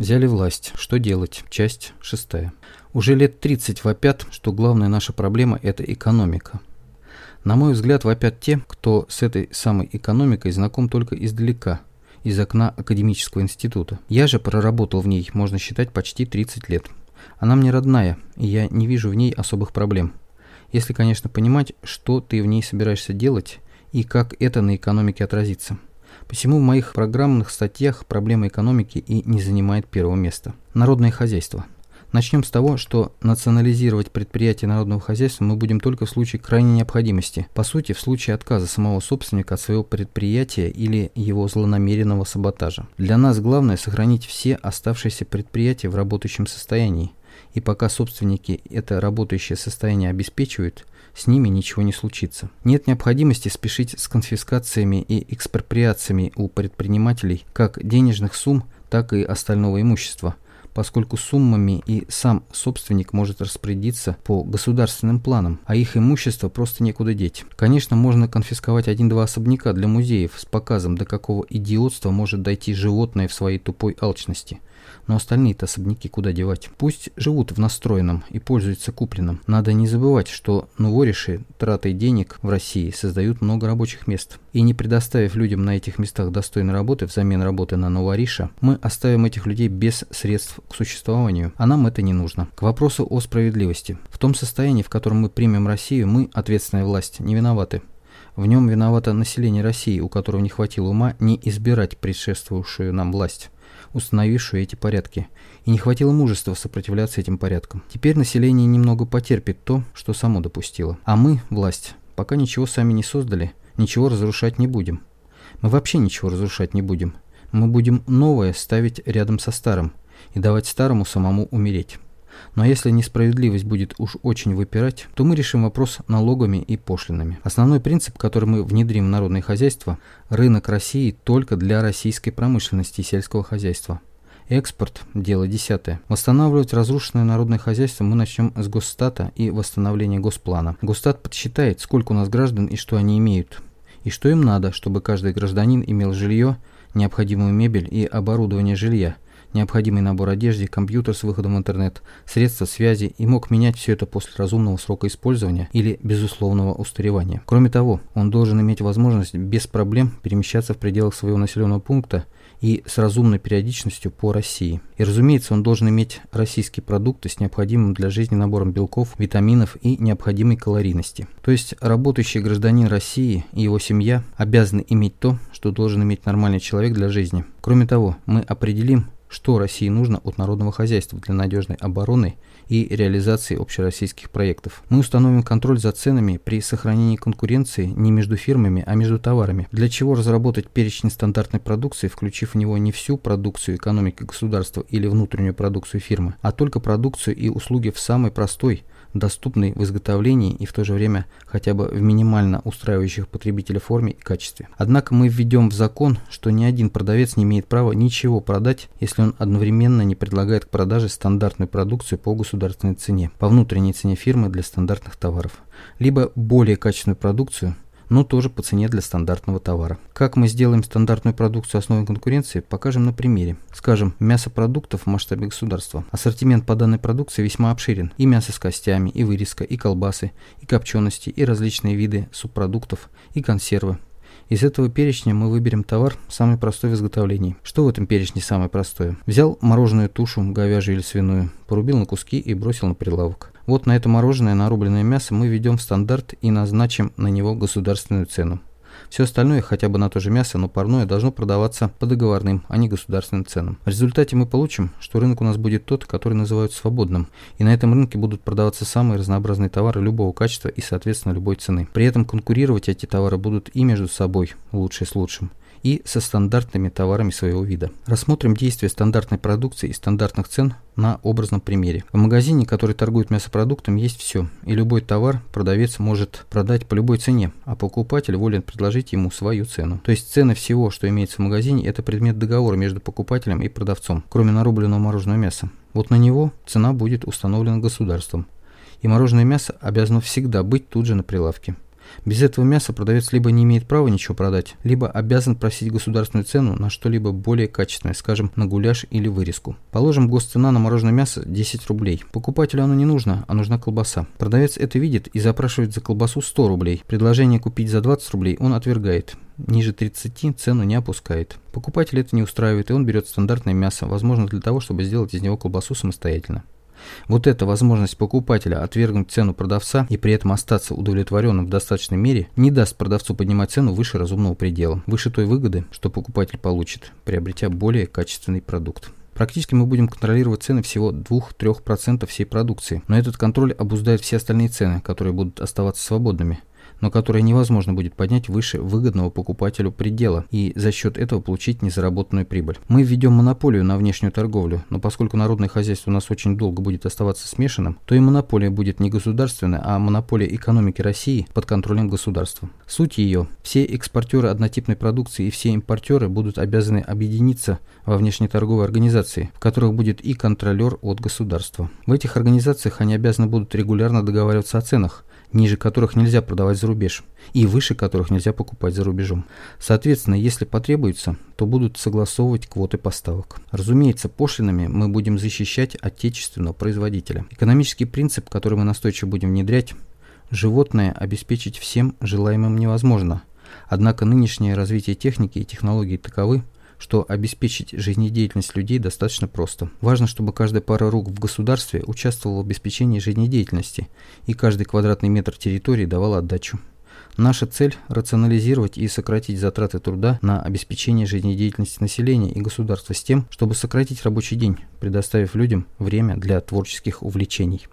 Взяли власть. Что делать? Часть шестая. Уже лет 30 вопят, что главная наша проблема – это экономика. На мой взгляд, вопят те, кто с этой самой экономикой знаком только издалека, из окна академического института. Я же проработал в ней, можно считать, почти 30 лет. Она мне родная, и я не вижу в ней особых проблем. Если, конечно, понимать, что ты в ней собираешься делать и как это на экономике отразится. Посему в моих программных статьях проблема экономики и не занимает первого места. Народное хозяйство – Начнем с того, что национализировать предприятия народного хозяйства мы будем только в случае крайней необходимости, по сути, в случае отказа самого собственника от своего предприятия или его злонамеренного саботажа. Для нас главное сохранить все оставшиеся предприятия в работающем состоянии, и пока собственники это работающее состояние обеспечивают, с ними ничего не случится. Нет необходимости спешить с конфискациями и экспроприациями у предпринимателей как денежных сумм, так и остального имущества – поскольку суммами и сам собственник может распорядиться по государственным планам, а их имущество просто некуда деть. Конечно, можно конфисковать один-два особняка для музеев с показом, до какого идиотства может дойти животное в своей тупой алчности – но остальные-то особняки куда девать? Пусть живут в настроенном и пользуются купленным. Надо не забывать, что новориши тратой денег в России создают много рабочих мест. И не предоставив людям на этих местах достойной работы взамен работы на новориша, мы оставим этих людей без средств к существованию, а нам это не нужно. К вопросу о справедливости. В том состоянии, в котором мы примем Россию, мы, ответственная власть, не виноваты. В нем виновато население России, у которого не хватило ума не избирать предшествовавшую нам власть установившую эти порядки, и не хватило мужества сопротивляться этим порядкам. Теперь население немного потерпит то, что само допустило. А мы, власть, пока ничего сами не создали, ничего разрушать не будем. Мы вообще ничего разрушать не будем. Мы будем новое ставить рядом со старым и давать старому самому умереть. Но если несправедливость будет уж очень выпирать, то мы решим вопрос налогами и пошлинами. Основной принцип, который мы внедрим в народное хозяйство – рынок России только для российской промышленности и сельского хозяйства. Экспорт – дело десятое. Восстанавливать разрушенное народное хозяйство мы начнем с Госстата и восстановления Госплана. Госстат подсчитает, сколько у нас граждан и что они имеют. И что им надо, чтобы каждый гражданин имел жилье, необходимую мебель и оборудование жилья – необходимый набор одежды, компьютер с выходом в интернет, средства связи и мог менять все это после разумного срока использования или безусловного устаревания. Кроме того, он должен иметь возможность без проблем перемещаться в пределах своего населенного пункта и с разумной периодичностью по России. И разумеется, он должен иметь российские продукты с необходимым для жизни набором белков, витаминов и необходимой калорийности. То есть работающий гражданин России и его семья обязаны иметь то, что должен иметь нормальный человек для жизни. Кроме того, мы определим, что России нужно от народного хозяйства для надежной обороны и реализации общероссийских проектов. Мы установим контроль за ценами при сохранении конкуренции не между фирмами, а между товарами, для чего разработать перечень стандартной продукции, включив в него не всю продукцию экономики государства или внутреннюю продукцию фирмы, а только продукцию и услуги в самой простой, доступной в изготовлении и в то же время хотя бы в минимально устраивающих потребителя форме и качестве. Однако мы введем в закон, что ни один продавец не имеет права ничего продать, если он одновременно не предлагает к продаже стандартную продукцию по государственной цене, по внутренней цене фирмы для стандартных товаров, либо более качественную продукцию – но тоже по цене для стандартного товара. Как мы сделаем стандартную продукцию основой конкуренции, покажем на примере. Скажем, мясо продуктов в масштабе государства. Ассортимент по данной продукции весьма обширен. И мясо с костями, и вырезка, и колбасы, и копчености, и различные виды субпродуктов, и консервы. Из этого перечня мы выберем товар самый простой в изготовлении. Что в этом перечне самое простое? Взял мороженую тушу, говяжью или свиную, порубил на куски и бросил на прилавок. Вот на это мороженое нарубленное мясо мы введем в стандарт и назначим на него государственную цену. Все остальное, хотя бы на то же мясо, но парное, должно продаваться по договорным, а не государственным ценам. В результате мы получим, что рынок у нас будет тот, который называют свободным, и на этом рынке будут продаваться самые разнообразные товары любого качества и, соответственно, любой цены. При этом конкурировать эти товары будут и между собой, лучшие с лучшим и со стандартными товарами своего вида. Рассмотрим действие стандартной продукции и стандартных цен на образном примере. В магазине, который торгует мясопродуктом, есть все, и любой товар продавец может продать по любой цене, а покупатель волен предложить ему свою цену. То есть цены всего, что имеется в магазине, это предмет договора между покупателем и продавцом, кроме нарубленного мороженого мяса. Вот на него цена будет установлена государством. И мороженое мясо обязано всегда быть тут же на прилавке. Без этого мяса продавец либо не имеет права ничего продать, либо обязан просить государственную цену на что-либо более качественное, скажем, на гуляш или вырезку. Положим, госцена на мороженое мясо 10 рублей. Покупателю оно не нужно, а нужна колбаса. Продавец это видит и запрашивает за колбасу 100 рублей. Предложение купить за 20 рублей он отвергает. Ниже 30 цену не опускает. Покупатель это не устраивает, и он берет стандартное мясо, возможно для того, чтобы сделать из него колбасу самостоятельно. Вот эта возможность покупателя отвергнуть цену продавца и при этом остаться удовлетворенным в достаточной мере не даст продавцу поднимать цену выше разумного предела, выше той выгоды, что покупатель получит, приобретя более качественный продукт. Практически мы будем контролировать цены всего 2-3% всей продукции, но этот контроль обуздает все остальные цены, которые будут оставаться свободными но которое невозможно будет поднять выше выгодного покупателю предела и за счет этого получить незаработанную прибыль. Мы введем монополию на внешнюю торговлю, но поскольку народное хозяйство у нас очень долго будет оставаться смешанным, то и монополия будет не государственная, а монополия экономики России под контролем государства. Суть ее – все экспортеры однотипной продукции и все импортеры будут обязаны объединиться во внешнеторговой организации, в которых будет и контролер от государства. В этих организациях они обязаны будут регулярно договариваться о ценах, ниже которых нельзя продавать за рубеж, и выше которых нельзя покупать за рубежом. Соответственно, если потребуется, то будут согласовывать квоты поставок. Разумеется, пошлинами мы будем защищать отечественного производителя. Экономический принцип, который мы настойчиво будем внедрять, животное обеспечить всем желаемым невозможно. Однако нынешнее развитие техники и технологий таковы, что обеспечить жизнедеятельность людей достаточно просто. Важно, чтобы каждая пара рук в государстве участвовала в обеспечении жизнедеятельности, и каждый квадратный метр территории давал отдачу. Наша цель – рационализировать и сократить затраты труда на обеспечение жизнедеятельности населения и государства с тем, чтобы сократить рабочий день, предоставив людям время для творческих увлечений.